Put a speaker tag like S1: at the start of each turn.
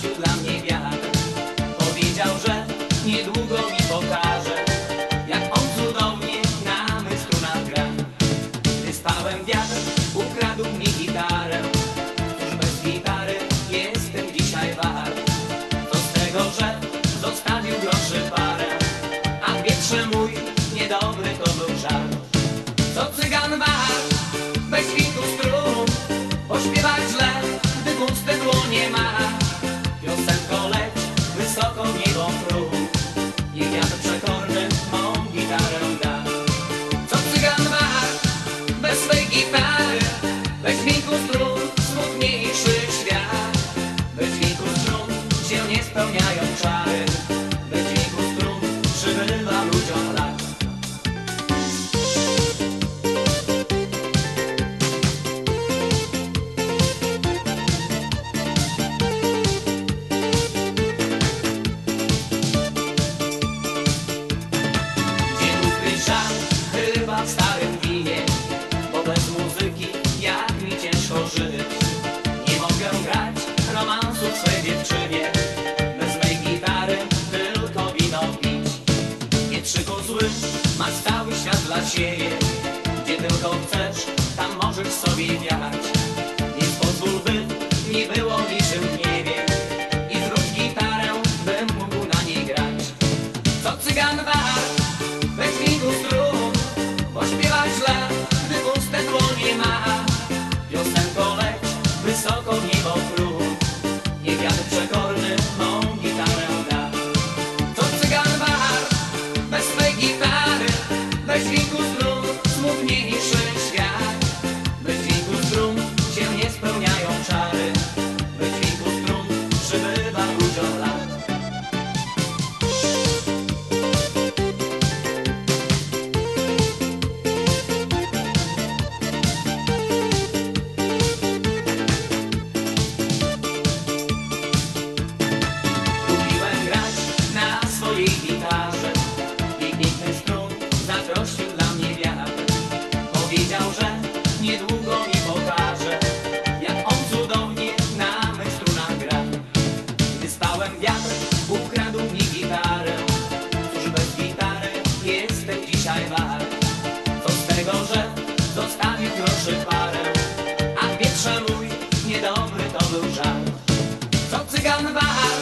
S1: dla mnie wiatr Powiedział, że niedługo mi pokaże Jak on cudownie namysł tu nadgra Gdy spałem wiatr, ukradł mi gitarę. Cóż bez gitary jestem dzisiaj wart. To z tego, że zostawił groszy parę. A wietrze mój niedobry to był żart Co cygan wart, bez kitu strum Pośpiewać źle, gdy gust tego nie ma. Swej dziewczynie. Bez mej gitary tylko wino pić. Nie krzyku zły, masz cały świat dla siebie. Gdzie tylko chcesz, tam możesz sobie wiać Więc pozwól by nie było niczym w niebie. I zwróć gitarę, bym mógł na niej grać. Co cygan wart, bez dźwięku strun Pośpiewać źle, gdy puste dłonie ma. Piosenko leć, wysoko w podróżach. To cygana bar.